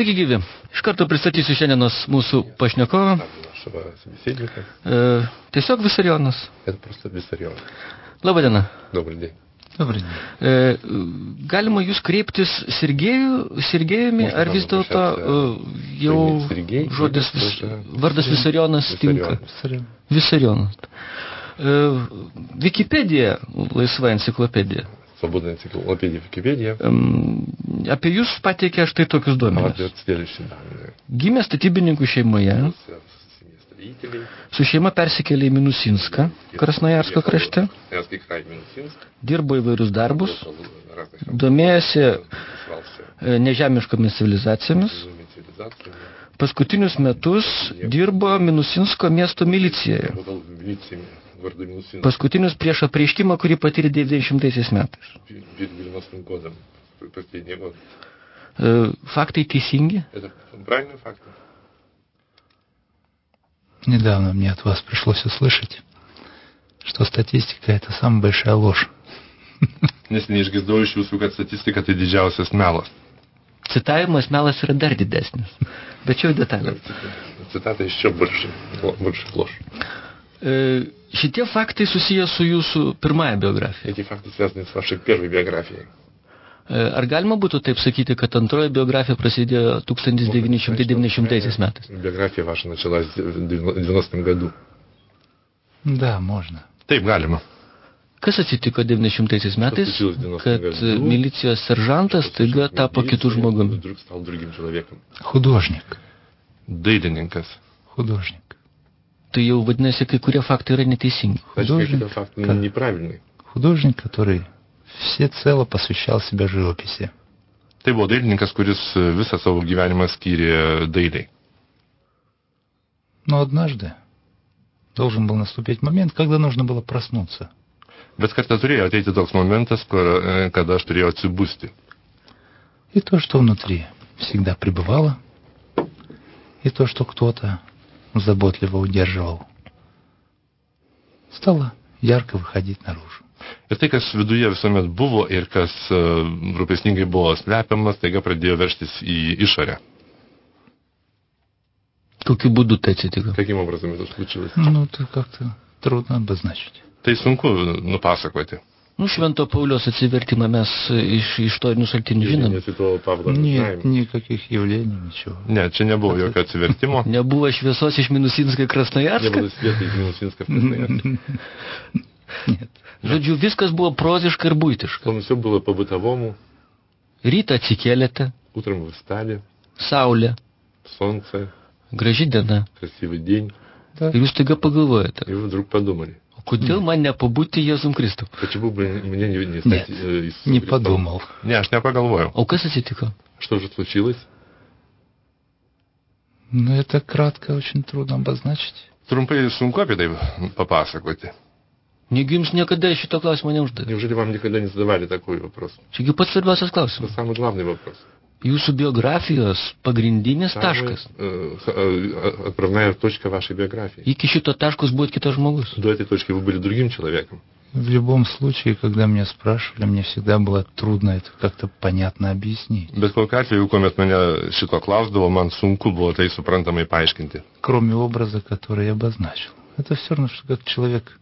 Sveiki gyvi. Iš karto pristatysiu šiandienos mūsų pašnekovą. E, tiesiog Visarionas. Labadiena. Dobradiena. Galima jūs kreiptis Sergejų, Sergejumi, ar vis dėlto e, jau žodis vis, vardas Visarionas tinka? Visarionas. Vikipedija, e, laisva enciklopedija Свободная энциклопедия Википедия. Em, Apie jūs pateikė štai tokius Она duomenis. дает следующие данные. Gimė statybininkų šeimoje, Родился в семье строителей. su šeima persikėlė į Minusinską, Krasnojarsko krašte, Красноярский край, Минусинск. dirbo įvairius darbus, Работал на разных domėjosi интересовался e, nežemiškomis civilizacijomis. чужими цивилизациями. Paskutinius metus dirbo Minusinsko miesto milicijoje. Работал в милиции города Минусинск Paskutinius prieš apreiškimą, kurį patyrė 90 metais. перед 90-м годом. Последний год. E, Faktai teisingi? Это правильный факт? Недавно мне от вас пришлось услышать, что статистика – это самая большая ложь. Neseniai išgirdau iš jūsų, kad statistika tai didžiausias melas. Citavimas melas yra dar didesnis. Bet čia jau detalė. Цитата еще больше, больше ложь. E, Šitie faktai susiję su jūsų pirmąja biografija. Эти факты связаны с вашей первой биографией. E, Ar galima būtų taip sakyti, kad antroji biografija prasidėjo 1990 metais? Биография ваша началась в 90-м году. Да, можно. Taip, galima. Kas atsitiko 90 metais, случилось в 90 kad году? e, milicijos seržantas taiga tapo kitų žmogumi? Вдруг стал другим человеком. Художник. Dailininkas. Художник. Tai jau vadinasi, kai kurie faktai yra neteisingi. Художник. факты Как? неправильные. Художник, который всецело посвящал себя живописи. Tai buvo dailininkas, kuris visą savo gyvenimą skyrė dailiai. Но однажды должен был наступить момент, когда нужно было проснуться. Bet kartą turėjo ateiti toks momentas, kur, e, kada aš turėjau atsibusti. И то, что внутри всегда пребывало, и то, что кто-то заботливо удерживал, стало ярко выходить наружу. Ir tai, kas viduje visuomet buvo ir kas e, rūpesningai buvo slepiamas, taiga pradėjo verštis į išorę. Kokiu būdu tai atsitiko? Каким образом это случилось? Ну, это как-то трудно обозначить. Tai sunku nupasakoti. Nu, Švento Paulios atsivertimą mes iš istorinių šaltinių žinom. Нет святого Павла мы Нет, знаем. никаких явлений, ничего. Ne, čia nebuvo jokio atsivertimo. Nebuvo šviesos iš Minusinsko į Не Krasnojarską. было света из Минусинска в Красноярске. Нет. Žodžiu, viskas buvo proziška ir būtiška. Потом все было по-бытовому. Rytą atsikėlėte, Утром вы встали, saulė, солнце, graži diena. красивый день. Да. Ir jūs taiga pagalvojate, И вы вдруг подумали, Kodėl man nepabūti Jėzum Kristum? почему бы мне не, не Нет, стать э, Иисусом не Христом? подумал. Не, aš nepagalvojau. O kas atsitiko? Что же случилось? Но это кратко очень трудно обозначить. Sunku apie tai papasakoti. Negi jums niekada šito klausimo neuždavė. Неужели вам никогда не задавали такой вопрос? Čiagi pats svarbiausias Это klausimas. самый главный вопрос. Jūsų biografijos pagrindinis Самый, taškas. э, х- э, отправная точка вашей биографии. Iki šito taškos buvo kitas žmogus. До этой точки вы были другим человеком. В любом случае, когда меня спрашивали, мне всегда было трудно это как-то понятно объяснить. Bet kokiu atveju, kuomet mane šito klausdavo, man sunku buvo tai suprantamai paaiškinti. Кроме образа, который я обозначил. Это все равно, что как человек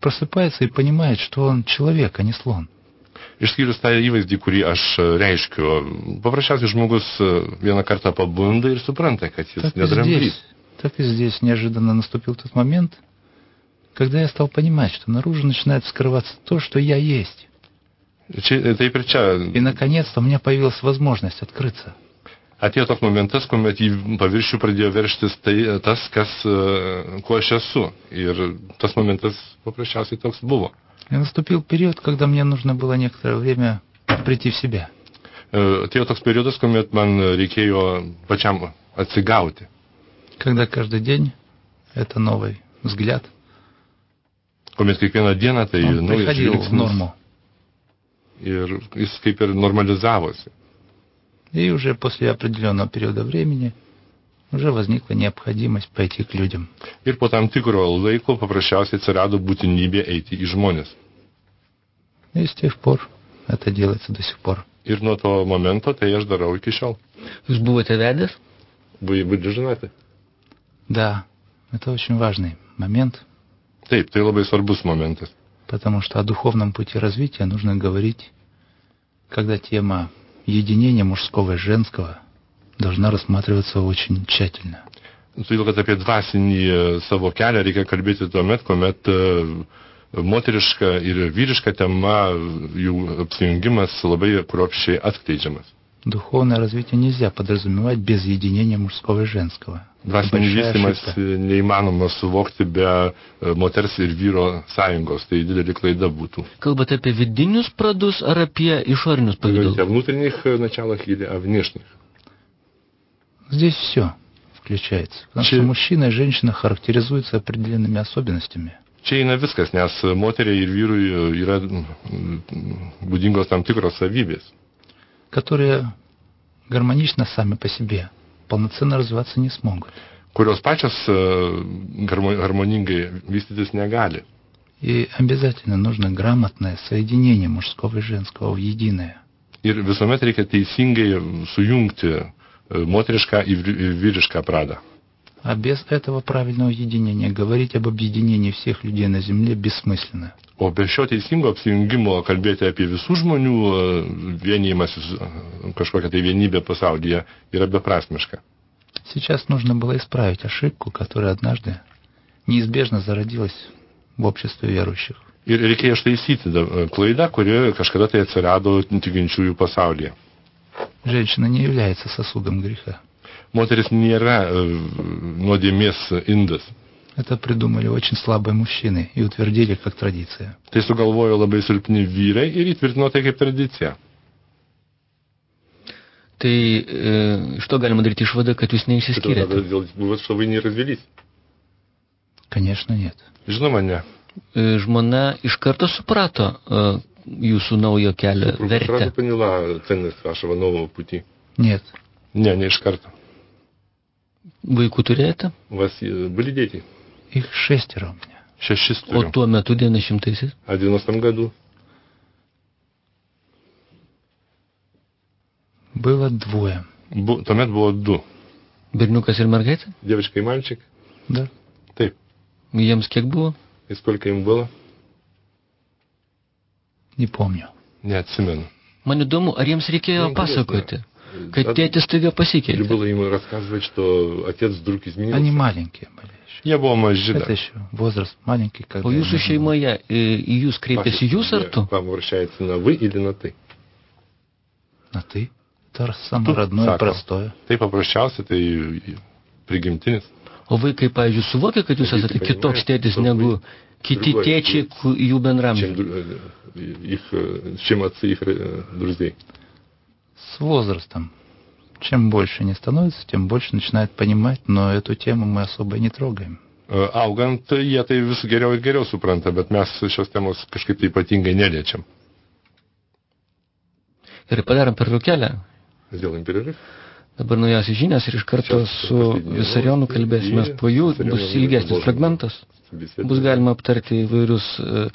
просыпается и понимает, что он человек, а не слон. Išskyrus tą įvaizdį, kurį aš e, reiškiu, paprasčiausiai žmogus e, vieną kartą pabunda ir supranta, kad jis Так и nedramblys. так и здесь неожиданно наступил тот момент, когда я стал понимать, что наружу начинает скрываться то, что я есть. Čia И, наконец-то, у меня появилась возможность открыться. atėjo toks momentas, kuomet į paviršių pradėjo verštis tai, tas, kas, e, kuo aš esu. Ir tas momentas paprasčiausiai toks buvo. И наступил период, когда мне нужно было некоторое время прийти в себя. Atėjo toks periodas, kuomet man reikėjo pačiam atsigauti. Когда каждый день это новый взгляд. Kuomet kiekvieną dieną tai naujas žvilgsnis норму. ir jis kaip ir normalizavosi. И уже после определенного периода времени уже возникла необходимость пойти к людям. Ir po tam tikro laiko paprasčiausiai atsirado būtinybė eiti į žmonės. И с тех пор это делается до сих пор. Ir nuo to momento tai aš darau iki šiol. Jūs buvote vedęs? Вы были женаты? Да, это очень важный момент, Taip, tai labai svarbus momentas. потому что о духовном пути развития нужно говорить, когда тема единения мужского и женского должна рассматриваться очень тщательно. Todėl, kad apie dvasinį e, savo kelią reikia kalbėti tuomet, kuomet e, moteriška ir vyriška tema, jų apsijungimas labai kruopščiai atskleidžiamas. Духовное развитие нельзя подразумевать без единения мужского и женского. Это Dvasinį большая vystimas ошибка. neįmanoma suvokti be e, moters ir vyro sąjungos. Tai didelė klaida būtų. Kalbate apie vidinius pradus ar apie išorinius Вы говорите pavydalus? о внутренних э, началах или о внешних? Здесь все включается. Потому Че- что мужчина и женщина характеризуются определенными особенностями. Čia eina viskas, nes moteriai ir vyrui yra būdingos tam tikros savybės, которые гармонично сами по себе полноценно развиваться не смогут. kurios pačios harmoningai vystytis negali. И обязательно нужно грамотное соединение мужского и женского в единое. Ir visuomet reikia teisingai sujungti e, vy- ir vyrišką pradą. А без этого правильного единения говорить об объединении всех людей на Земле бессмысленно. O be šio teisingo apsijungimo kalbėti apie visų žmonių e, vienijimas, kažkokią tai vienybę pasaulyje yra beprasmiška. Сейчас нужно было исправить ошибку, которая однажды неизбежно зародилась в обществе верующих. Ir reikia ištaisyti e, klaidą, kuri kažkada tai atsirado tikinčiųjų pasaulyje. Женщина не является сосудом греха. Moteris nėra e, nuodėmės indas. Это придумали очень слабые мужчины и утвердили как традиция. Tai sugalvojo labai silpni vyrai ir įtvirtino tai kaip tradiciją. Tai e, iš to galima daryti išvadą, kad jūs neįsiskyrėte. Вот что вы не развелись. Конечно, нет. Žinoma, ne. E, Žmona iš karto suprato e, jūsų naujo kelio Сразу vertę. поняла ценность вашего нового пути. Нет. Не, не iš karto. Vaikų turėjote? У вас э, были дети? Их шестеро у меня. Šešis O turiu. tuo metu 90-aisiais? А в 90 году? Было двое. Bu, tuomet buvo du. Berniukas ir mergaitė? Девочка и мальчик. Да. Taip. Jiems kiek buvo? И сколько им было? Не помню. Neatsimenu. Man įdomu, ar jiems reikėjo Nu, pasakoti, kad От- tėtis taiga Или pasikeitė. было ему рассказывать, что отец вдруг изменился? Они маленькие были еще. Jie buvo maži. Это dar. еще возраст маленький, когда... O им jūsų нужно было. šeimoje e, į jūs kreipėsi Ваша jūs ar семья tu? К вам обращается на вы или на ты? На ты. Это самое Тут родное, сако. простое. Tai paprasčiausia, tai prigimtinis. O vaikai, pavyzdžiui, suvokia, kad jūs O esate vaikai kitoks paimė, tėtis labai negu kiti другой tėčiai, отец. ku- jų Чем, bendramžiai. дру- э, их, э, чем отцы их э, друзей. С возрастом. Чем больше они становятся, тем больше начинают понимать, но эту тему мы особо и не трогаем. E, Augant, jie tai vis geriau ir geriau supranta, bet mes šios temos kažkaip tai ypatingai neliečiam. Gerai, padarom pertraukėlę. Сделаем перерыв. Dabar naujausias žinias ir iš karto Čia su paskutiniai Visarionu novosti kalbėsime ir po jų. Visarionu Bus ilgesnis можем fragmentas. беседовать. Bus galima aptarti įvairius e,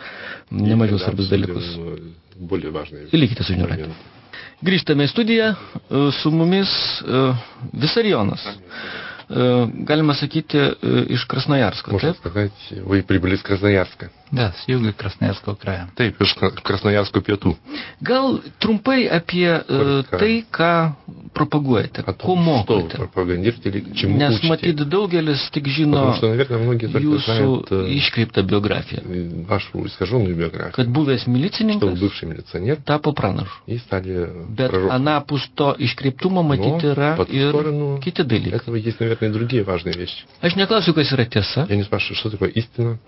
И nemažiau тогда svarbus обсудим, dalykus. э, Более важные Ir likite su žinių radiju. моменты. Grįžtame į studiją, e, su mumis e, Visarionas. E, Galima sakyti, e, iš Krasnojarsko, Можно taip? сказать, вы прибыли из Красноярска. Да, с юга Красноярского края. Taip, iš Kra- Krasnojarsko pietų. Gal trumpai apie e, Kortka. tai, ką propaguojate, О ko том, что вы mokote. пропагандируете или чему Nes учите. matyt, daugelis tik žino Потому что, наверное, многие только jūsų знают э, iškreiptą biografiją. э, вашу искаженную биографию. Kad buvęs Что вы milicininkas бывший милиционер tapo pranašu. и стали Bet пророком. anapus to iškreiptumo matyti Но yra по ту ir сторону kiti dalykai. этого есть, наверное, и другие важные вещи. Aš neklausiu, kas yra tiesa. Я не спрашиваю, что такое истина.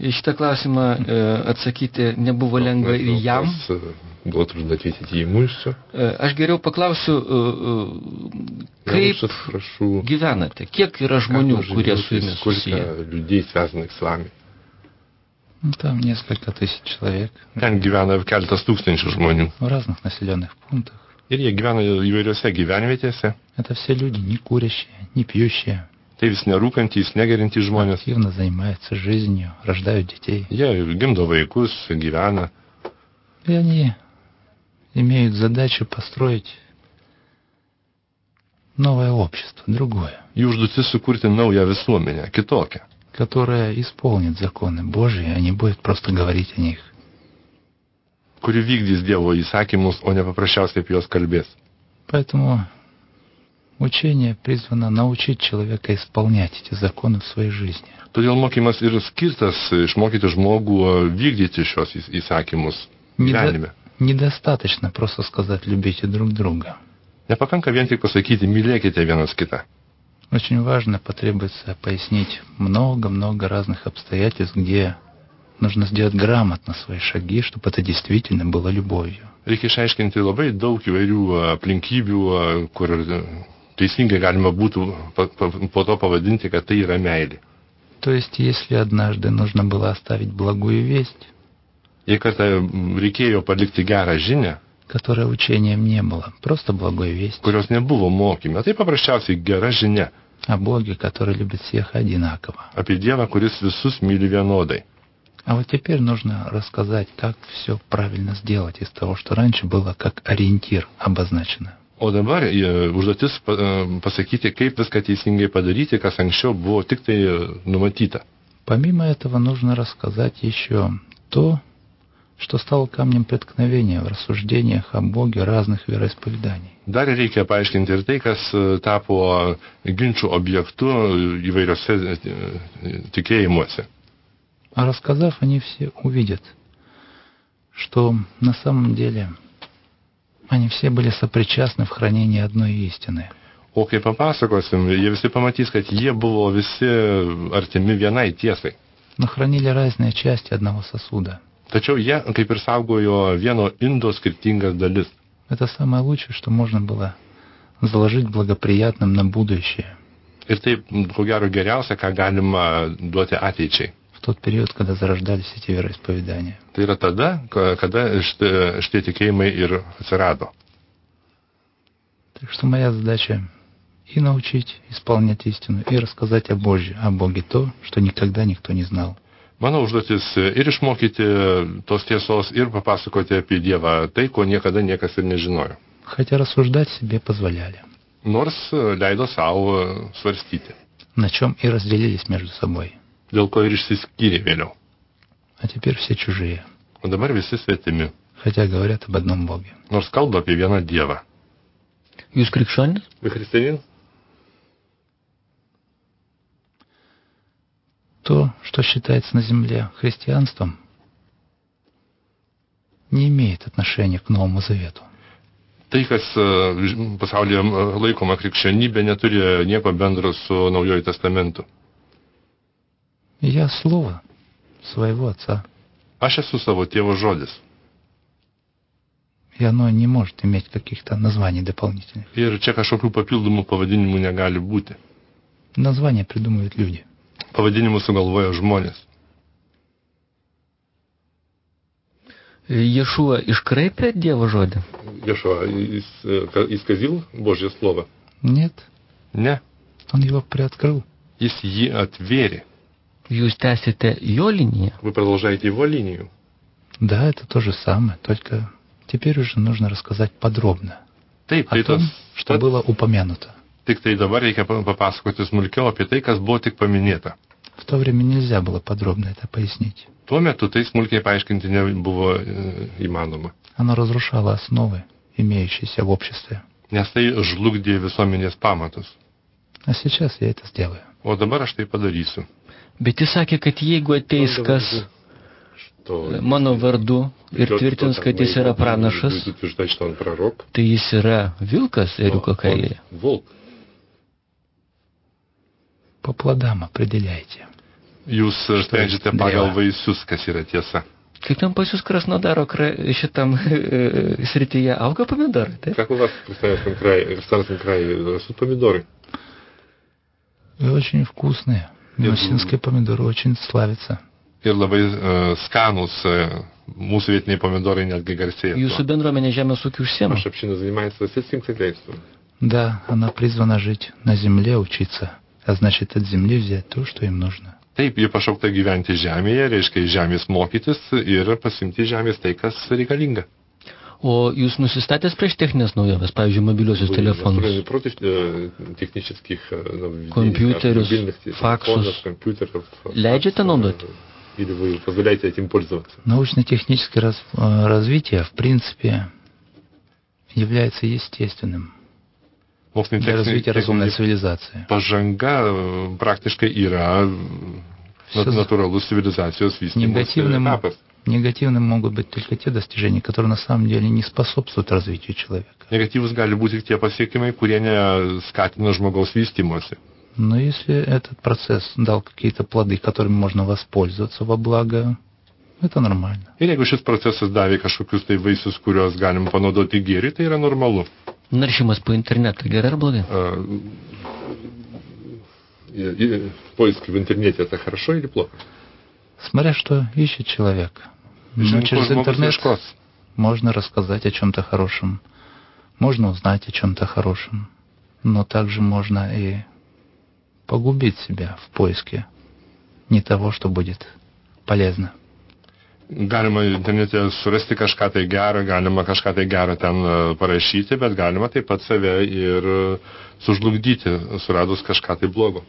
Į šitą klausimą e, atsakyti nebuvo lengva На ir этот jam. вопрос, э, Было трудно ответить и ему, и все. E, Aš geriau paklausiu, e, e, Я kaip лучше спрошу, gyvenate, kiek yra как žmonių, вы kurie su живете, jumis susiję. сколько людей, связанных с вами. Ну, там несколько тысяч человек Ten gyvena keletas tūkstančių žmonių. в разных населенных пунктах. Ir jie gyvena įvairiose gyvenvietėse. Это все люди не курящие, не пьющие, Tai vis nerūkantys, negerintys žmonės. активно занимаются жизнью, рождают детей. Jie gimdo vaikus, gyvena. И они имеют задачу построить новое общество, другое, Jų užduotis sukurti naują visuomenę, kitokią, которое исполнит законы Божьи, а не будет просто говорить о них. kuri vykdys Dievo įsakymus, o ne paprasčiausiai apie juos kalbės. Поэтому учение призвано научить человека исполнять эти законы в своей жизни. Todėl mokymas ir skirtas išmokyti žmogų vykdyti šios įs- įsakymus gyvenime. Недостаточно просто сказать «любите друг друга». Nepakanka vien tik pasakyti, mylėkite vienas kitą. Очень важно потребуется пояснить много-много разных обстоятельств, где нужно сделать грамотно свои шаги, чтобы это действительно было любовью. Reikia išaiškinti labai daug įvairių aplinkybių, kur teisingai galima būtų po to pavadinti, kad tai yra meilė. То есть, если однажды нужно было оставить благую весть, Jei kartą reikėjo palikti gerą žinę, которая учением не было, просто благой весть kurios nebuvo mokyme, tai paprasčiausiai gera žinia о Боге, который любит всех одинаково. apie Dievą, kuris visus myli vienodai. А вот теперь нужно рассказать, как все правильно сделать из того, что раньше было как ориентир обозначено. O dabar e, užduotis pa- e, pasakyti, kaip viską teisingai padaryti, kas anksčiau buvo tik tai e, numatyta. Помимо этого нужно рассказать еще то, что стало камнем преткновения в рассуждениях о Боге разных вероисповеданий. Dar reikia paaiškinti ir tai, kas e, tapo ginčių objektu įvairiose e, e, tikėjimuose. А рассказав, они все увидят, что на самом деле они все были сопричастны в хранении одной истины. O kai papasakosim, jie visi pamatys, kad jie buvo visi artimi vienai tiesai. Но хранили разные части одного сосуда. Tačiau jie kaip ir saugojo vieno indo skirtingas dalis. Это самое лучшее, что можно было заложить благоприятным на будущее, Ir taip, ko gero, geriausia, ką galima duoti ateičiai. Тот период, когда зарождались эти вероисповедания. Tai yra tada, kada šitie, tikėjimai ir atsirado. Так что моя задача и научить исполнять истину, и рассказать о Боге, о Боге то, что никогда никто не знал. Mano užduotis ir išmokyti tos tiesos, ir papasakoti apie Dievą tai, ko niekada niekas ir nežinojo. Хотя рассуждать себе позволяли, Nors leido savo svarstyti, на чем и разделились между собой. dėl ko ir išsiskyrė vėliau. А теперь все чужие, O dabar visi svetimi, хотя говорят об одном Боге. nors kalba apie vieną Dievą. Jūs krikščionis? Kristianin? То, что считается на земле христианством, не имеет отношения к Новому Завету. Tai, kas e, ž- pasaulyje e, laikoma krikščionybė, neturi nieko bendro su Naujojo testamentu. Я слово своего Отца, Aš esu savo tėvo žodis. и оно не может иметь каких-то названий дополнительных. Ir čia kažkokių papildomų pavadinimų negali būti. Названия придумывают люди. Pavadinimus sugalvoja žmonės. Ješuo iškraipė Dievo žodį? E, jis kazil Božė slovą? Нет, Ne. он его приоткрыл. Jis jį atvėrė. Jūs tęsite jo liniją? Вы продолжаете его линию. Да, это то же самое, только теперь уже нужно рассказать подробно Taip, о tai tas, том, что tas было упомянуто. tik tai dabar reikia pa- papasakoti smulkiau apie tai, kas buvo tik paminėta. В то время nельзя было подробно это пояснить. Tuo metu tai smulkiai paaiškinti nebuvo e, įmanoma, Оно разрушало основы, имеющиеся в обществе. nes tai žlugdė visuomenės pamatus. А сейчас я это сделаю. O dabar aš tai padarysiu. Bet jis sakė, kad jeigu ateis kas Что? mano vardu ir tvirtins, kad jis yra pranašas, Утверждать, что он пророк. tai jis yra vilkas eriuko kailėje. Он волк. По плодам определяйте. Jūs e, sprendžiate Dieve. pagal vaisius, kas yra tiesa. Kaip ten pas jūs Krasnodaro kra- šitam e, srityje auga pomidorai, taip? Как у вас в Красноярском крае, в Старском крае растут помидоры? И очень вкусные. Минусинские помидоры очень славятся. Ir labai uh, skanus uh, mūsų vietiniai pomidorai netgi garsėja. Jūsų bendruomenė žemės ūkiu užsiema. Наша община занимается сельским хозяйством. Да, она призвана жить на земле, учиться. А значит, от земли взять то, что им нужно. Taip, ji pašaukta gyventi žemėje, reiškia iš žemės mokytis ir pasimti iš žemės tai, kas reikalinga. O jūs nusistatęs prieš techninės naujoves, pavyzdžiui, mobiliuosius Мы telefonus, против э, технических э, мобильных факсус. наудать? э, Или вы позволяете этим пользоваться? Научно-техническое раз- э, развитие, в принципе, является естественным для развития разумной цивилизации. pažanga e, praktiškai yra за- natūralus civilizacijos vystymosi Негативным, etapas. Негативным могут быть только те достижения, которые на самом деле не способствуют развитию человека. Negatyvus gali būti tik tie pasiekimai, kurie neskatina žmogaus vystymosi. Но если этот процесс дал какие-то плоды, которыми можно воспользоваться во благо, это нормально. Ir jeigu šis procesas davė kažkokius tai vaisius, kuriuos galim panaudoti gėri, tai yra normalu. naršymas po internetą gerai ar blogai? А, и- и Поиск в интернете это хорошо или плохо? Смотря что ищет человек. Но Žinoma, Ну, через интернет можно рассказать о чем-то хорошем, можно узнать о чем-то хорошем, но также можно и погубить себя в поиске не того, что будет полезно. Galima internete surasti kažką tai gerą, galima kažką tai gerą ten e, parašyti, bet galima taip pat save ir e, sužlugdyti, suradus kažką tai blogo.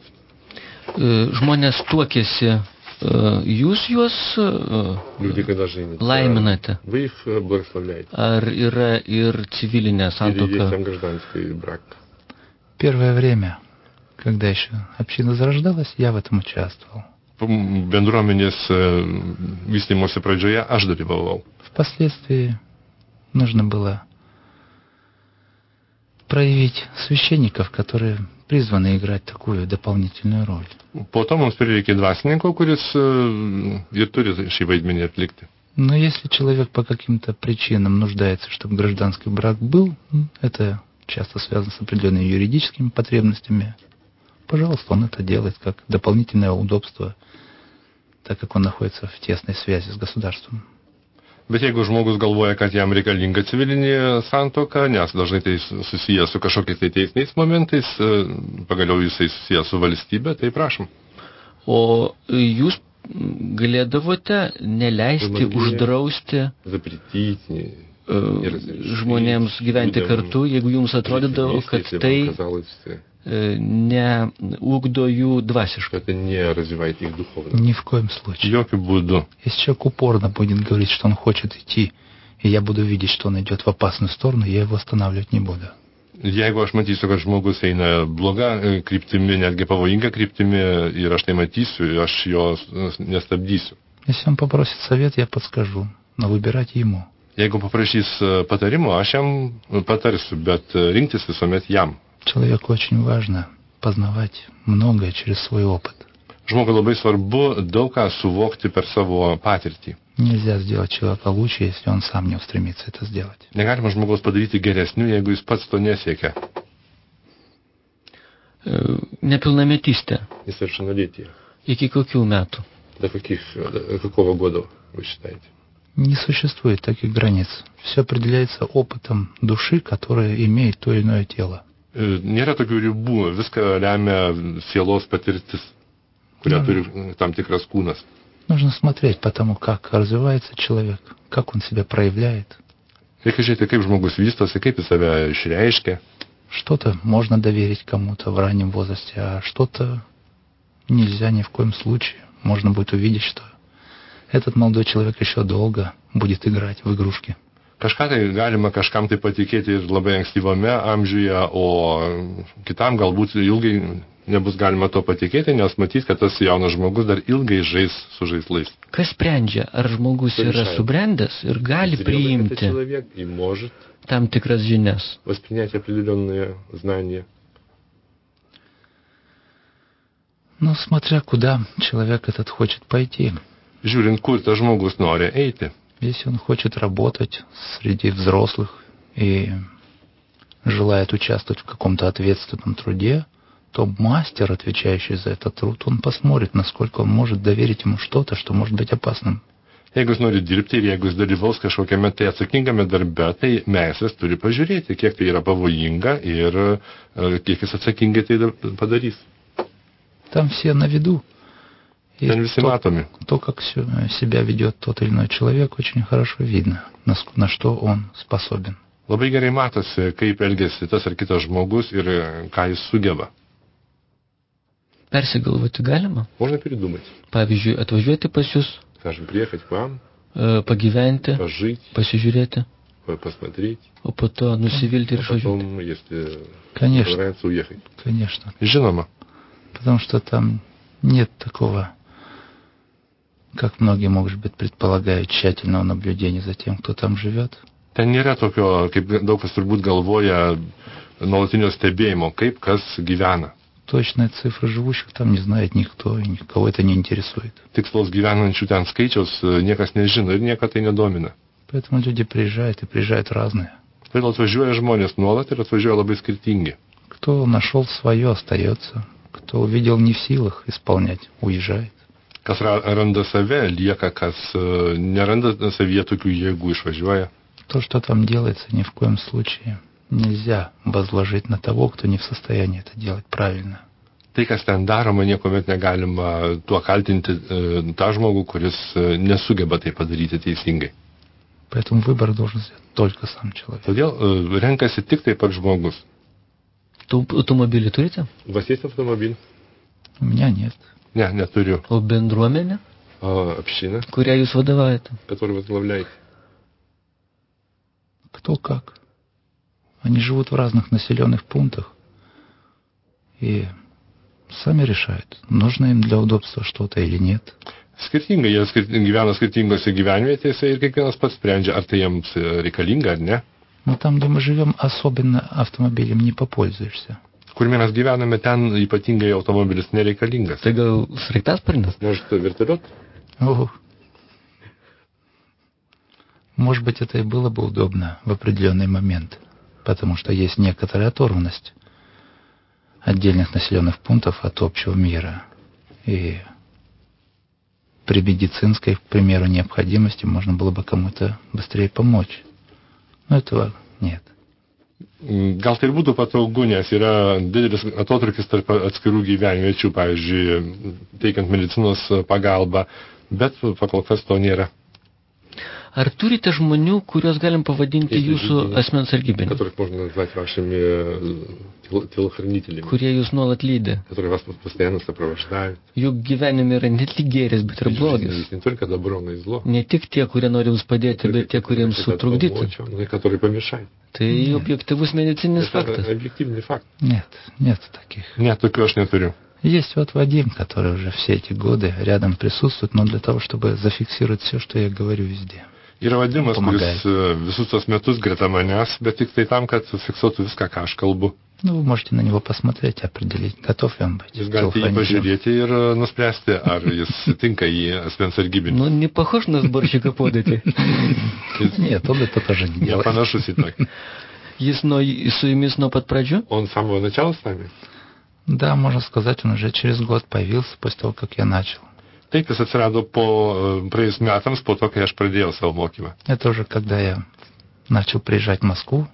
E, Žmonės tuokėsi, e, jūs juos e, э, благословляете. ar yra ir civilinė брак. Первое время, когда еще община зарождалась, я в этом участвовал. Bendruomenės vystymosi pradžioje aš dalyvavau. Впоследствии нужно было проявить священников, которые призваны играть такую дополнительную роль. Po to mums prireikė dvasininko, kuris ir turi šį vaidmenį atlikti. Но если человек по каким-то причинам нуждается, чтобы гражданский брак был, это часто связано с определенными юридическими потребностями, пожалуйста, он это делает как дополнительное удобство, так как он находится в тесной связи с государством. Bet jeigu žmogus galvoja, kad jam reikalinga civilinė santoka, nes dažnai tai susijęs su kažkokiais tai teisiniais momentais, e, pagaliau jisai susijęs su valstybė, tai prašom. O jūs galėdavote neleisti, uždrausti zapretyti, e, žmonėms gyventi kartu, jeigu jums atrodydavo, kad tai e, neugdo jų dvasiškai. Это не развивает их духовно. Ни в коем случае. Jokių būdų. Если человек упорно будет говорить, что он хочет идти, и я буду видеть, что он идет в опасную сторону, я его останавливать не буду. Jeigu aš matysiu, kad žmogus eina bloga kryptimi, netgi pavojinga kryptimi ir aš tai matysiu, aš jo nestabdysiu. Если он попросит совет, я подскажу, но выбирать ему. Jeigu paprašys patarimo, aš jam patarsiu, bet rinktis visuomet jam. Человеку очень важно познавать многое через свой опыт. Žmogui labai svarbu daug ką suvokti per savo patirtį. Nельзя сделать человека лучше, если он сам не устремится это сделать. Negalima žmogaus padaryti geresniu, jeigu jis pats to nesiekia. Nepilnametystė. Несовершеннолетие. Iki kokių metų? До каких, до какого года вы считаете? Не существует таких границ. Все определяется опытом души, которая имеет то или иное тело. Nėra tokių ribų, viską lemia sielos patirtis, kurią turi tam tikras kūnas. Нужно смотреть по тому, как развивается человек, как он себя проявляет. Reikia žiūrėti, kaip žmogus vystosi, kaip jis save išreiškia. Что-то можно доверить кому-то в раннем возрасте, а что-то нельзя ни в коем случае. Можно будет увидеть, что этот молодой человек еще долго будет играть в игрушки. Kažką tai galima kažkam tai patikėti ir labai ankstyvame amžiuje, o kitam galbūt ilgai nebus galima to patikėti, nes matys, kad tas jaunas žmogus dar ilgai žais su žaislais. Kas sprendžia, ar žmogus yra Решает. subrendęs ir gali Зрелый это priimti человек и может tam tikras žinias? воспринять определенные знания. Но смотря куда человек этот хочет пойти. Žiūrint, kur tas žmogus nori eiti. Если он хочет работать среди взрослых и желает участвовать в каком-то ответственном труде, то мастер, отвечающий за этот труд, он посмотрит, насколько он может доверить ему что-то, что может быть опасным. Jeigu jis nori dirbti ir jeigu jis dalyvaus kažkokiame tai atsakingame darbe, tai meistras turi pažiūrėti, kiek tai yra pavojinga ir kiek jis atsakingai tai dar padarys. Там все на виду. И visi то. То, как себя ведет тот или иной человек, очень хорошо видно, на, на что он способен. Labai gerai matosi, kaip elgesi tas ar kitas žmogus ir ką jis sugeba. Persigalvoti galima? Можно передумать. Pavyzdžiui, atvažiuoti pas jūs. Скажем, приехать к вам. Pagyventi. Пожить. Pasižiūrėti. Посмотреть. O po to nusivilti ir išvažiuoti. Потом, если Конечно. понравится, уехать. Конечно. Žinoma. Потому что там нет такого, как многие, может быть, предполагают, тщательного наблюдения за тем, кто там живет. Ten nėra tokio, kaip daug kas turbūt galvoja, nuolatinio stebėjimo, kaip kas gyvena. Точная цифра живущих там не знает никто, и никого это не интересует. Tikslaus gyvenančių ten skaičiaus niekas nežino ir nieko tai nedomina. Поэтому люди приезжают, и приезжают разные. Todėl atvažiuoja žmonės nuolat ir atvažiuoja labai skirtingi. Кто нашел свое, остается. Кто увидел не в силах исполнять, уезжает. Kas randa save, lieka, kas neranda savyje tokių jėgų, išvažiuoja. То, что там делается, ни в коем случае нельзя возложить на того, кто не в состоянии это делать правильно. Tai, kas ten daroma, niekuomet negalima tuo kaltinti e, tą žmogų, kuris e, nesugeba tai padaryti teisingai. Поэтому выбор должен сделать только сам человек. Todėl e, renkasi tik taip pat žmogus. Automobilį turite? У вас есть автомобиль? У меня нет. Не, neturiu. O bendruomenė? O община? Kurią jūs vadovaujate? Которую возглавляете? Кто как. Они живут в разных населенных пунктах и сами решают, нужно им для удобства что-то или нет. Skirtingai, jie skirting, gyvena skirtingose gyvenvietėse ir kiekvienas pats sprendžia, ar tai jiems reikalinga ar ne. Но там, где мы живем, особенно автомобилем не попользуешься. Kur mes gyvename, ten ypatingai automobilis nereikalingas. Tai gal sraigtasparnis? Может, вертолет? О, может быть, это и было бы удобно в определенный момент, потому что есть некоторая оторванность отдельных населенных пунктов от общего мира. И при медицинской, к примеру, необходимости можно было бы кому-то быстрее помочь. Но этого нет. Gal tai ir būtų patogu, nes yra didelis atotrukis tarp atskirų gyvenviečių, pavyzdžiui, teikiant medicinos pagalbą, bet pakol kas to nėra. Ar turite žmonių, kuriuos galim pavadinti Если jūsų люди, asmens? Которых можно назвать вашими телохранителями. Kurie jūs nuolat lydi. Которые вас постоянно сопровождают. Juk gyvenime yra ne tik gėris, bet ir blogis. Не только добро, но и зло. Ne tik tie, kurie nori jums padėti, bet tie, kurie jums sutrukdyti. Которые помешают. Tai объективus medicininis faktas. Объективный факт. Нет, нет таких. Нет, такого aš neturiu. Есть вот Вадим, который уже все эти годы рядом присутствует, но для того, чтобы зафиксировать все, что я говорю везде. Yra vadimas, kuris visus tos metus greta manęs, bet tik tai tam, kad fiksuotų viską, ką aš kalbu. Ну, вы можете на него посмотреть, определить, готов ли он быть. Galite jį pažiūrėti ir nuspręsti, ar jis tinka į asmens sargybinį. Ну, не похож на сборщика подати. Нет, он это тоже не делает. Tokį. Jis nuo, su jumis nuo pat pradžių? Он с самого начала с нами? Да, можно сказать, он уже через год появился после того, как я начал. Taip, jis atsirado po praėjus metams, po to, kai aš pradėjau savo mokymą. Это уже когда я начал приезжать в Москву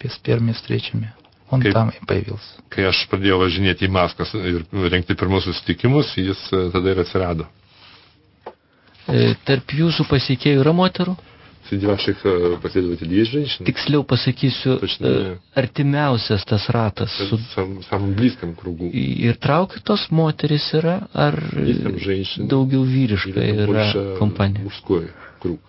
с первыми встречами. Он Kaip, там и появился. Kai aš pradėjau važinėti į Maskvą ir rengti pirmuosius susitikimus, jis tada ir atsirado. E, tarp jūsų pasiekėjų yra moterų? Среди ваших последователей есть женщины? Tiksliau pasakysiu, Точнее, artimiausias tas ratas. В самом, самом близком кругу. Ir trauktos moteris yra, ar daugiau vyriška yra kompanija? Мужской круг.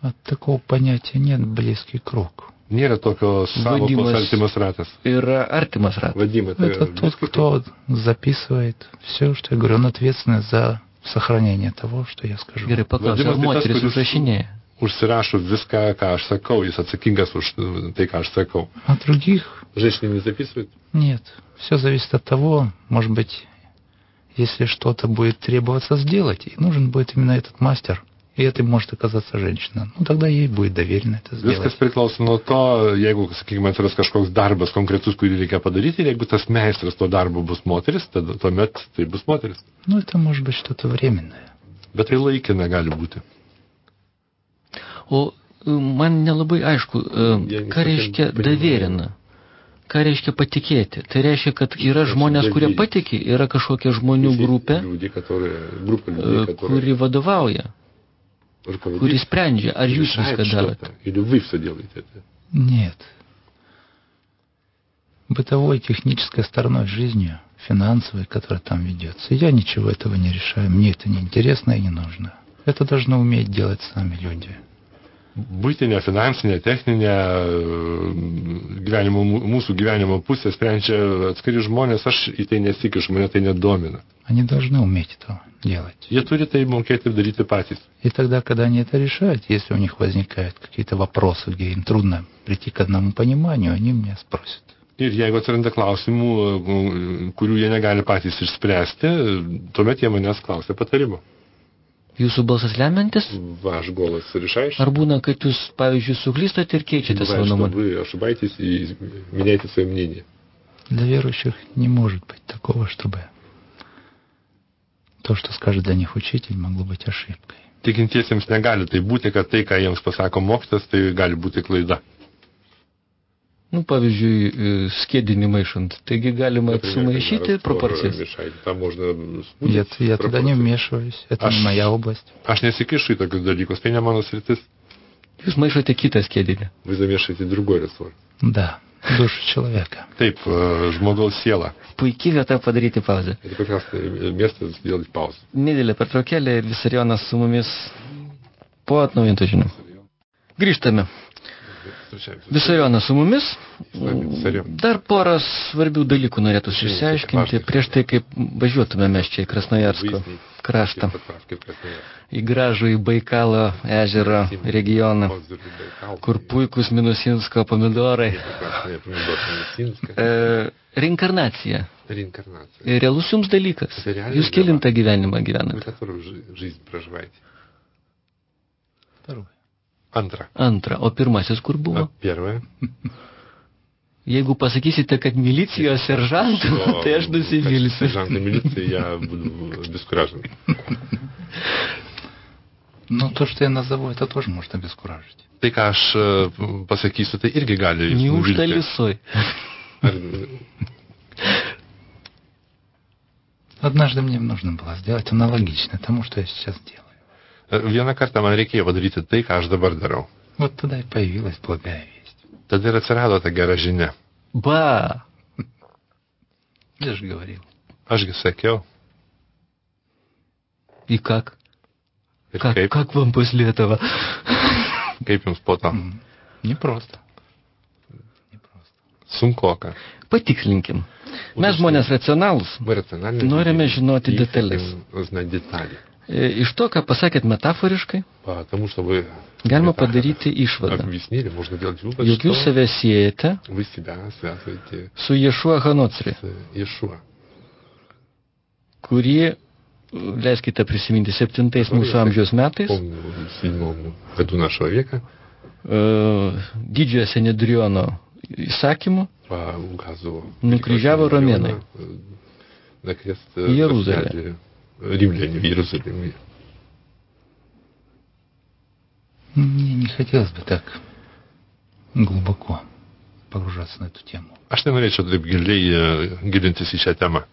От такого понятия нет близкий круг. Nėra tokio savokos artimas ratas. Yra artimas ratas. Vadim, это, это тот, кто записывает все, что я говорю, он ответственный за сохранение того, что я скажу. Gerai, paklausiu, ar moteris užrašinėja? Užsirašo viską, ką aš sakau, jis atsakingas už tai, ką aš sakau. А других? Женщины не записывают? Нет. Все зависит от того, может быть, если что-то будет требоваться сделать, и нужен будет именно этот мастер, и это может оказаться женщина. Ну, тогда ей будет доверено это сделать. Viskas priklauso nuo to, jeigu, sakykime, atsiras kažkoks darbas konkretus, kurį reikia padaryti, ir jeigu tas meistras to darbo bus moteris, tada tuomet tai bus moteris. Ну, это может быть что-то временное. Bet tai laikina gali būti. O man nelabai aišku, ką reiškia davėrina. Ką reiškia patikėti? Tai reiškia, kad yra žmonės, kurie patiki, yra kažkokia žmonių grupė, e, kuri vadovauja, kuri sprendžia, ar jūs viską darote. Нет. Бытовой, технической стороной жизни, финансовой, которая там ведется, я ничего этого не решаю. Мне это не интересно и не нужно. Это должны уметь делать сами люди. Būtinė, finansinė, techninė gyvenimo, mūsų gyvenimo pusė sprendžia atskiri žmonės, aš į tai nesikišu, мане tai nedomina. Они должны уметь это делать. Jie turi tai mokėti daryti patys. И тогда, когда они это решают, если у них возникают какие-то вопросы, где им трудно прийти к одному пониманию, они меня спросят. Ir jeigu atsiranda klausimų, kurių jie negali patys išspręsti, tuomet jie manęs klausia patarimo. Jūsų balsas lemiantis? Ваш голос решаешь? Ar būna, kad jūs, pavyzdžiui, suklystate ir keičiate savo nuomonę? Вы ошибаетесь и меняете свое мнение. Для верующих не может быть такого, чтобы то, что скажет для них учитель, могло быть ошибкой. Tikintiesiems negali tai būti, kad tai, ką jiems pasako mokytas, tai gali būti klaida. Nu, pavyzdžiui, skėdinį maišant. Taigi galima Например, сумaišyti пропорцijas. Там можно я, я туда не вмешиваюсь. Это aš, не моя область. Aš nesikišu į tokius dalykus. Tai ne mano sritis. Jūs maišote kitą skėdinį. Вы замешиваете другой раствор. Да, душу человека. Taip, žmogaus siela. Puikiai vieta padaryti pauzę. Это прекрасное место сделать паузу. Nedėlė pertraukėlė ir Visarionas su mumis po atnaujintų žinių. Grįžtame. Visarionas su mumis. Dar porą svarbių dalykų norėtųsi išsiaiškinti prieš tai, kaip važiuotume mes čia į Krasnojarsko kraštą, į gražų į Baikalo ežero regioną, kur puikus Minusinsko pomidorai. E, reinkarnacija. Realus jums dalykas. Jūs kilintą gyvenimą gyvenate. Второй. Antra. Antra. O pirmasis kur buvo? Первое. Jeigu pasakysite, kad milicijos seržantų, tai aš nusivilsiu. Сержант милиции я буду обескуражен. Ну, то, что я назову, это тоже может обескуражить. Tai, ką aš pasakysiu, tai irgi gali jūs Неужто лисой? Однажды мне нужно было сделать аналогично тому, что я сейчас делаю. Vieną kartą man reikėjo padaryti tai, ką aš dabar darau. Вот тогда и появилась благая весть. Tada ir atsirado ta gera žinia. Ба! Я же говорил. Ašgi sakiau. И как? Ir Как, kaip, как вам после этого? kaip jums po to? М, Непросто. Непросто. Sunkoka. Patikslinkim. Mes žmonės racionalūs. Мы рациональны. Norime žinoti и detalės. хотим знать детали. E, Iš to, ką pasakėt metaforiškai, Потому что вы galima это padaryti išvadą. объяснили, можно делать вывод, Juk jūs что save siejate вы себя связываете su Ješua Hanocri, с Иешуа. kurį, leiskite prisiminti, septintais mūsų amžiaus metais Помню, в седьмом году нашего века e, didžiojo Senedriono įsakymu по указу Нукрижава Великого Римляне в Иерусалиме. Мне не хотелось бы так глубоко погружаться на эту тему. Taip giliai e, gilintis į šią temą.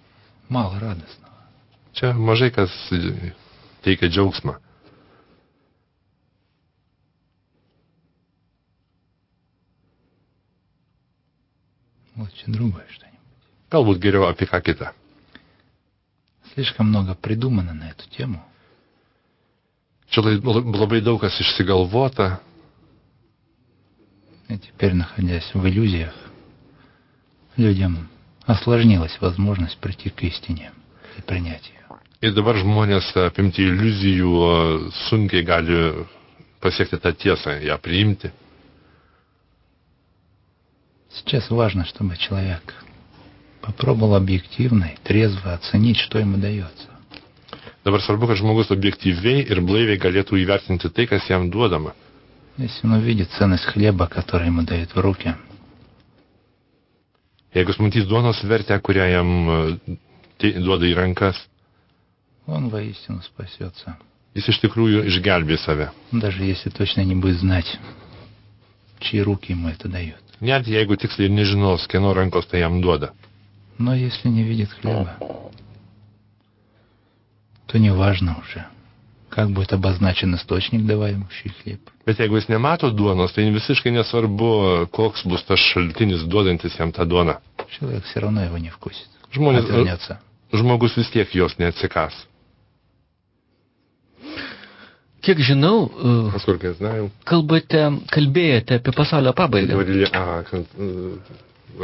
Мало радостного. Čia mažai kas teikia džiaugsmą. Лучше другое что-нибудь. Galbūt geriau apie ką kitą. Слишком много придумано на эту тему. Čia labai daug kas išsigalvota, И теперь, находясь в иллюзиях, людям осложнилась возможность прийти к истине и принять ее. Ir dabar žmonės apimti iliuzijų e, sunkiai gali pasiekti tą tiesą, ją priimti. Сейчас важно, чтобы человек попробовал объективно и трезво оценить, что ему дается. Dabar svarbu, kad žmogus objektyviai ir blaiviai galėtų įvertinti tai, kas jam duodama. Если он увидит ценность хлеба, который ему дают в руки, Jeigu jis matys duonos vertę, kurią jam e, duoda į rankas, он воистину спасется. jis iš tikrųjų išgelbė save. Даже если точно не будет знать, чьи руки ему это дают. Net jeigu tiksliai nežinos, kieno rankos tai jam duoda. Но если не видит хлеба, то не важно уже, как будет обозначен источник, даваемый хлеб. Bet jeigu jis nemato duonos, tai visiškai nesvarbu, koks bus tas šaltinis duodantis jam tą duoną. Человек все равно его не вкусит. Žmonės, Отвернется. žmogus vis tiek jos neatsikas. Kiek žinau, e, kalbate, kalbėjote apie pasaulio pabaigą. говорили о кон- э,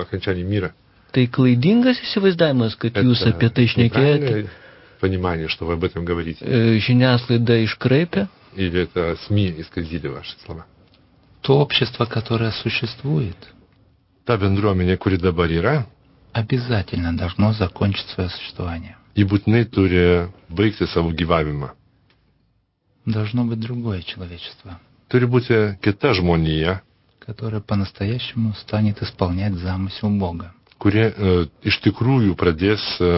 окончании мира. Tai klaidingas įsivaizdavimas, kad jūs Это apie tai неправильное понимание, что вы об этом говорите. e, žiniasklaida iškraipė. Или это СМИ исказили ваши слова? То общество, которое существует, Ta bendruomenė, kuri dabar yra, обязательно должно закончить свое существование. ji būtinai turi baigti savo gyvavimą. Должно быть другое человечество, Turi būti kita žmonija, которое по-настоящему станет исполнять замысел Бога. kurie e, iš tikrųjų pradės e,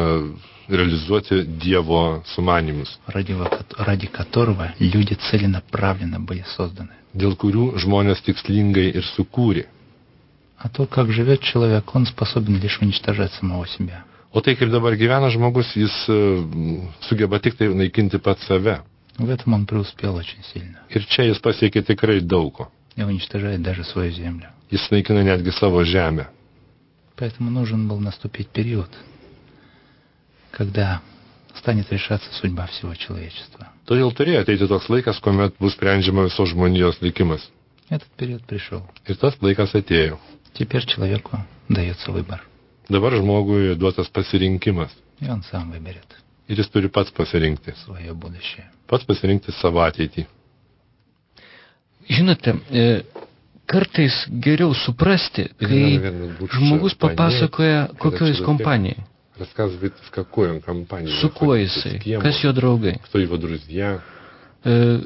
realizuoti Dievo sumanimus, ради, во- ради которого люди целенаправленно были созданы. dėl kurių žmonės tikslingai ir sukūrė. А то, как живет человек, он способен лишь уничтожать самого себя. O tai, kaip dabar gyvena žmogus, jis e, sugeba tik tai naikinti pat save. В этом он преуспел очень сильно. Ir čia jis pasiekė tikrai daug ko. И уничтожает даже свою землю. Jis naikina netgi savo žemę. Поэтому нужен был наступить период, когда станет решаться судьба всего человечества. Todėl turėjo ateiti toks laikas, kuomet bus sprendžiama visos žmonijos likimas. Этот период пришел. Ir tas laikas atėjo. Теперь человеку дается выбор. Dabar žmogui duotas pasirinkimas. И он сам выберет Ir jis turi pats pasirinkti. свое будущее. Pats pasirinkti savo ateitį. Žinote, e, kartais geriau suprasti, kai žmogus papasakoja, kokioje jis kompanijoje, Рассказывает, в какой он компании. su kuo находится, jisai, с кем kas jo он, draugai, кто его друзья, e,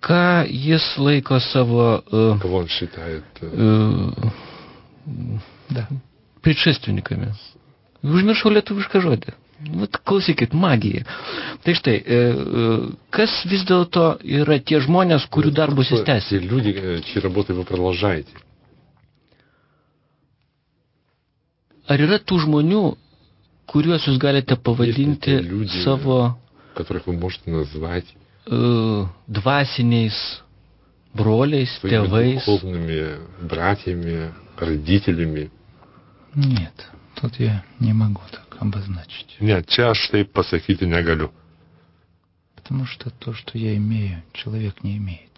ką jis laiko savo e, кого он считает. э, e, Да. предшественниками. Užmiršau lietuvišką žodį. Vat klausykit, magija. Tai štai, e, e, kas vis dėlto yra tie žmonės, kurių darbus jis Те tęsia? люди, э, чьи работы вы продолжаете. Ar yra tų žmonių, kuriuos jūs galite pavadinti Есть ли люди, savo которых вы можете назвать e, dvasiniais broliais, своими tėvais? духовными братьями, родителями. Нет, тут я не могу так обозначить. Ne, čia aš taip pasakyti negaliu. Потому что то, что я имею, человек не имеет.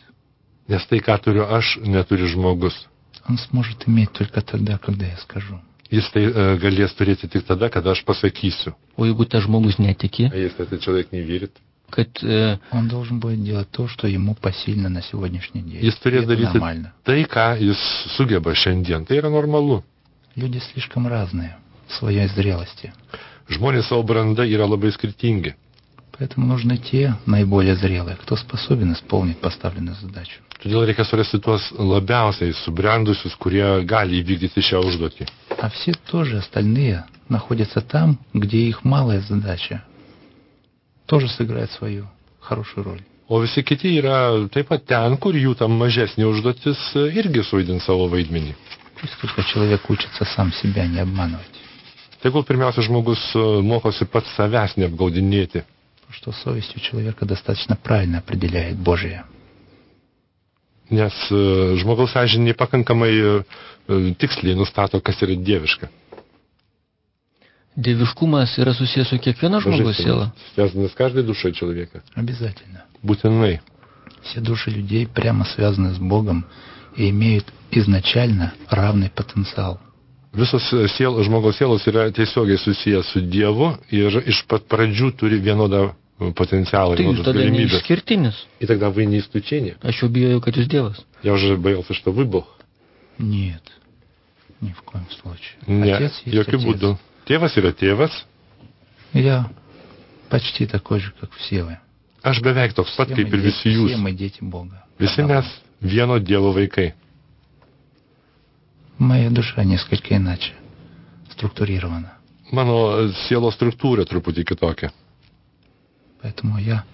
Nes tai, ką turiu aš, neturi žmogus. Он сможет иметь только тогда, когда я скажу. Jis tai e, galės turėti tik tada, kada aš pasakysiu. O jeigu tas žmogus netiki, А если этот человек не верит, kad e, Он должен будет делать то, что ему посильно на сегодняшний день. jis И turės это daryti нормально. tai, ką jis sugeba šiandien. Tai yra normalu. Люди слишком разные в Своей зрелости. Žmonės savo branda yra labai skirtingi. Поэтому нужны те наиболее зрелые, кто способен исполнить поставленную задачу. Todėl reikia surasti tuos labiausiai subrendusius, kurie gali įvykdyti šią užduotį. А все тоже остальные находятся там, где их малая задача тоже сыграет свою хорошую роль. O visi kiti yra taip pat ten, kur jų tam mažesnė užduotis irgi suvaidins savo vaidmenį. Пусть только человек учится сам себя не обманывать. Tegul pirmiausia žmogus e, mokosi pats savęs neapgaudinėti, что совесть у человека достаточно правильно определяет Божие. nes e, žmogaus sąžinė pakankamai e, e, tiksliai nustato, kas yra dieviška. dieviškumas yra susijęs su kiekvieno žmogaus siela. Связано с каждой душой человека. Обязательно. Būtinai. Все души людей прямо связаны с Богом и имеют изначально равный потенциал. Visos e, siel, žmogaus sielos yra tiesiogiai susijęs su Dievu ir iš pat pradžių turi vienodą e, potencialą, Tai jūs vienodas tada galimybės. neišskirtinis. И тогда вы не исключение. Aš jau bijau, kad jūs dievas. Я уже боялся, что вы Бог. Нет, ни в коем случае. Ne, Отец есть jokių отец. būdų. Tėvas yra tėvas, Я почти такой же, как все вы. aš beveik toks pat Все kaip мы, ir дети, visi jūs. все мы дети Бога. Visi mes vieno Dievo vaikai. Моя душа несколько иначе структурирована. Mano sielos struktūra truputį kitokia. Поэтому я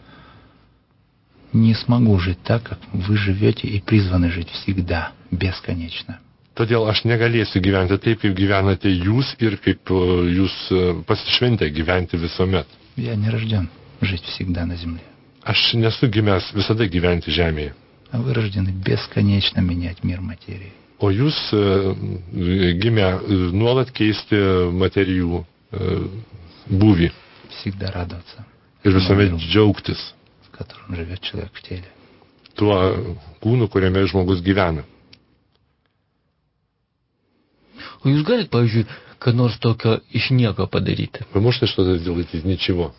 не смогу жить так, как вы живете и призваны жить всегда, бесконечно. Todėl aš negalėsiu gyventi taip, kaip gyvenate jūs ir kaip e, jūs e, pasišventę gyventi visuomet. Я не рожден жить всегда на земле. Aš nesu gimęs visada gyventi žemėje. А вы рождены бесконечно менять мир материи. O jūs e, gimę e, nuolat keisti materijų e, būvį Всегда радоваться, ir visuomet džiaugtis в котором живет человек в теле. tuo kūnu, kuriame žmogus gyvena. O jūs galite, pavyzdžiui, ką nors tokio iš nieko padaryti? Вы можете что-то сделать из ничего.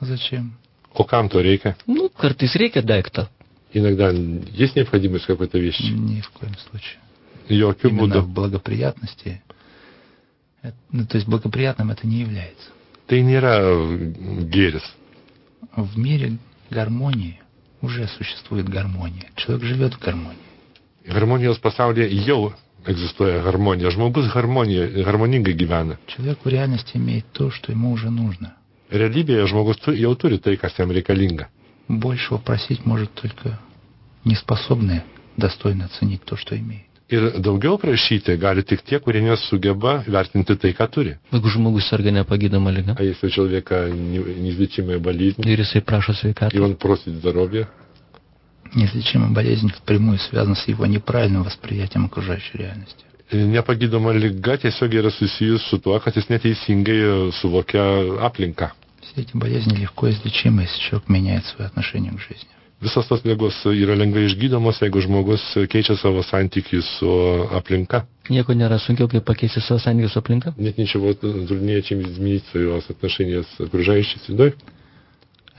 Зачем? O kam to reikia? Nu, kartais reikia daiktą. Иногда есть необходимость какой-то вещи. Ни в коем случае. Jokių Именно būdų. в благоприятности, ну, то есть благоприятным это не является. Tai nėra gėris. В мире гармонии уже существует гармония. Человек живет в гармонии. Harmonijos pasaulyje jau egzistuoja harmonija. Žmogus harmonija, harmoningai gyvena. Человек в реальности имеет то, что ему уже нужно. Realybėje žmogus jau turi tai, kas jam reikalinga. Большего просить может только неспособные достойно оценить то, что имеет. Ir daugiau prašyti gali tik tie, kurie nesugeba vertinti tai, ką turi. Jeigu žmogus serga nepagydama lyga А если у человека не- неизлечимая болезнь, ir jisai prašo и он просит здоровья, Неизлечимая болезнь впрямую связана с его неправильным восприятием окружающей реальности. nepagydoma lyga tiesiog yra susijus su tuo, kad jis neteisingai suvokia aplinką. Все эти болезни легко излечимы, если человек меняет свое отношение к жизни. Visos tos lygos yra lengvai išgydomos, jeigu žmogus keičia savo santykių su aplinka. nieko nėra sunkiau, kaip pakeisti savo santykius su aplinka. Нет ничего труднее, чем изменить свое отношение с окружающей средой.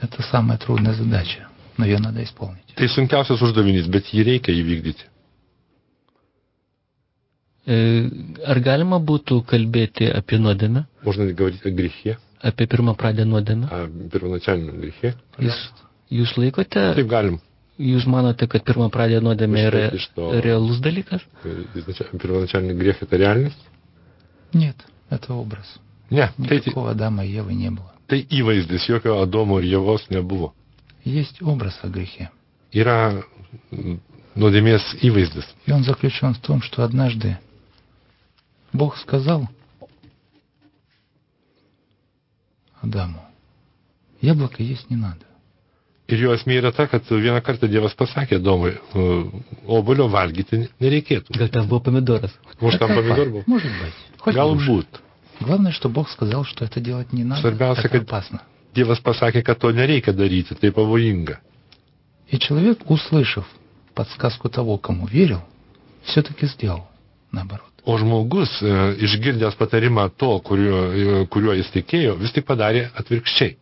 Это самая трудная задача, но ее надо исполнить. Tai sunkiausias uždavinys, bet jį reikia įvykdyti. E, Ar galima būtų kalbėti apie nuodėmę, Можно ли говорить о грехе, apie pirmą pradę nuodėmę? о первоначальном грехе? Jūs, jūs laikote, Taip galim. jūs manote, kad pirmą pradę nuodėmė yra realus dalykas? Первоначальный грех – это реальность? Нет, это образ. Ne, tai, Никакого Адама и Евы не было. tai įvaizdis, jokio Adomo ir Jėvos nebuvo. Есть образ о грехе. Yra mm, nuodėmės įvaizdis. И он заключен в том, что однажды Бог сказал Адаму, яблоко есть не надо. Ir jo esmė yra ta, kad vieną kartą Dievas pasakė Adomui, "E, obuolio valgyti nereikėtų. Gal ten buvo pomidoras? Может, там Какая помидор па- был? Может быть. Хоть лучше. Galbūt. Главное, что Бог сказал, что это делать не надо. Svarbiausia, это kad опасно. Dievas pasakė, kad to nereikia daryti, tai pavojinga. И человек, услышав подсказку того, кому верил, все-таки сделал наоборот. O žmogus, e, išgirdęs patarimą to, kuriuo, e, kuriuo jis tikėjo, vis tik padarė atvirkščiai.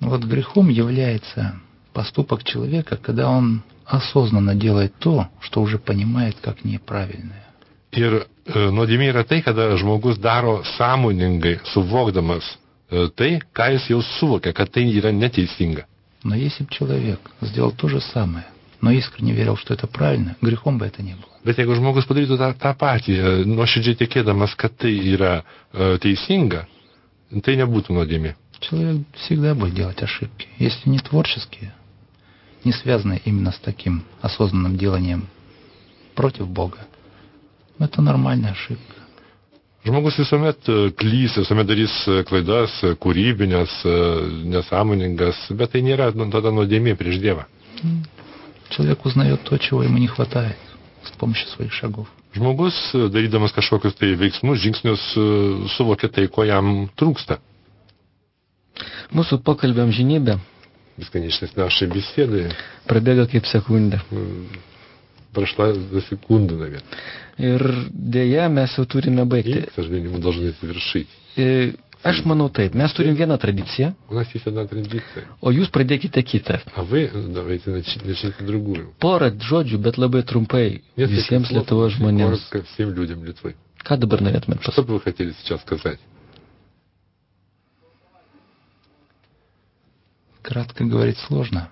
Вот грехом является поступок человека, когда он осознанно делает то, что уже понимает как неправильное. Ir e, nuodėmė yra tai, kada žmogus daro sąmoningai, suvokdamas e, tai, ką jis jau suvokia, kad tai yra neteisinga. Но если бы человек сделал то же самое, но искренне верил, что это правильно, грехом бы это не было. Bet jeigu žmogus padarytų tą, tą patį, e, nuoširdžiai tikėdamas, kad tai yra e, teisinga, tai nebūtų nuodėmė. Человек всегда будет делать ошибки, если не творческие, не связанные именно с таким осознанным деланием против Бога. Это нормальная ошибка. Žmogus visuomet e, klys, visuomet darys e, klaidas, e, kūrybinės, e, nesąmoningas, bet tai nėra nu, tada nuodėmė prieš Dievą. Человек узнает то, чего ему не хватает с помощью своих шагов. Žmogus, e, darydamas kažkokius tai veiksmus, žingsnius, e, suvokia tai, ko jam trūksta. Mūsų pokalbėm žinybė Бесконечность нашей беседы prabėga kaip sekundė. м, прошла за секунду, наверное. Ir dėja, mes jau turime И, baigti. к сожалению, мы должны завершить. E, Aš manau taip, mes turim vieną tradiciją, У нас есть одна традиция. o jūs pradėkite kitą. А вы давайте начните, начните другую. Porą žodžių, bet labai trumpai Несколько visiems слов, Lietuvos очень žmonėms. коротко всем людям Литвы. Ką dabar norėtumėt Что pasakyti? бы вы хотели сейчас сказать? Кратко говорить сложно.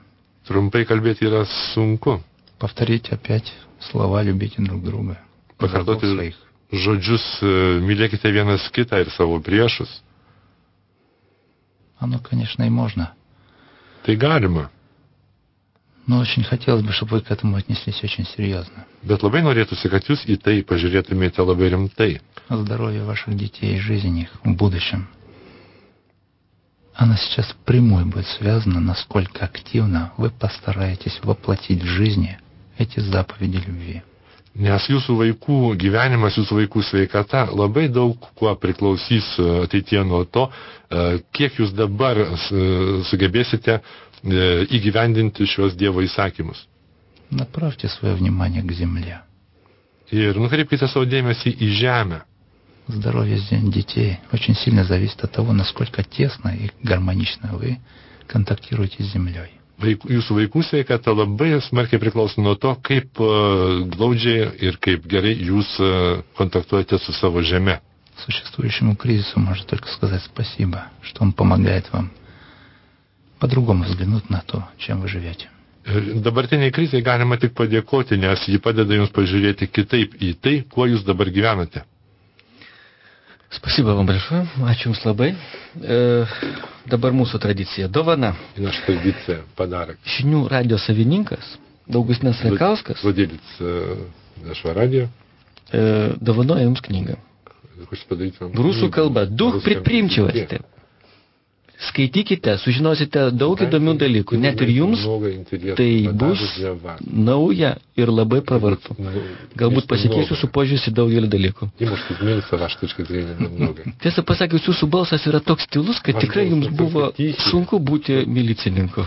Trumpai kalbėti yra sunku. Повторить опять слова «любите друг друга». Pakartoti žodžius mylėkite vienas kitą ir savo priešus. Оно, конечно, и можно. Tai galima. Но очень хотелось бы, чтобы вы к этому отнеслись очень серьезно. Bet labai norėtųsi, kad jūs į tai pažiūrėtumėte labai rimtai. Здоровье ваших детей и жизнь их в будущем. Она сейчас впрямую будет связана, насколько активно вы постараетесь воплотить в жизни эти заповеди любви. Nes jūsų vaikų gyvenimas, jūsų vaikų sveikata labai daug kuo priklausys e, ateitie nuo to, e, kiek jūs dabar e, sugebėsite įgyvendinti šios Dievo įsakymus. Направьте свое внимание к земле. Ir nukreipkite savo dėmesį į žemę. Здоровье детей очень сильно зависит от того, насколько тесно и гармонично вы контактируете с землей. Vaikų, jūsų vaikų sveikata labai smarkiai priklauso nuo to, kaip uh, glaudžiai ir kaip gerai jūs uh, kontaktuojate su savo žeme. Существующему кризису можно только сказать спасибо, что он помогает вам по-другому взглянуть на то, чем вы живете. Dabartiniai krizai galima tik padėkoti, nes ji padeda jums pažiūrėti kitaip į tai, kuo jūs dabar gyvenate. Spasiba вам большое. Ačiū Jums labai. E, dabar mūsų tradicija. Dovana. Naša tradicija padarak. Žinių radio savininkas, Daugustinas Rekauskas. Vladėlis e, našo radio. E, dovanoja Jums knygą. Rusų kalba. Duch предприимчивости. Skaitykite, sužinosite daug įdomių dalykų. Net ir jums tai bus nauja ir labai pravartu. Galbūt pasikeis jūsų požiūris į daugelį dalykų. Tiesą pasakius, jūsų balsas yra toks stilus, kad tikrai jums buvo sunku būti milicininku.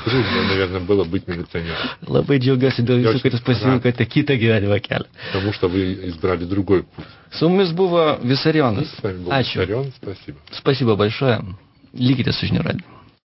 Labai džiaugiuosi dėl jūsų, kad jūs pasirinkote kitą gyvenimo kelią. Su mumis buvo Visarionas. Ačiū. Спасибо большое. liege das zwischen den Rennen.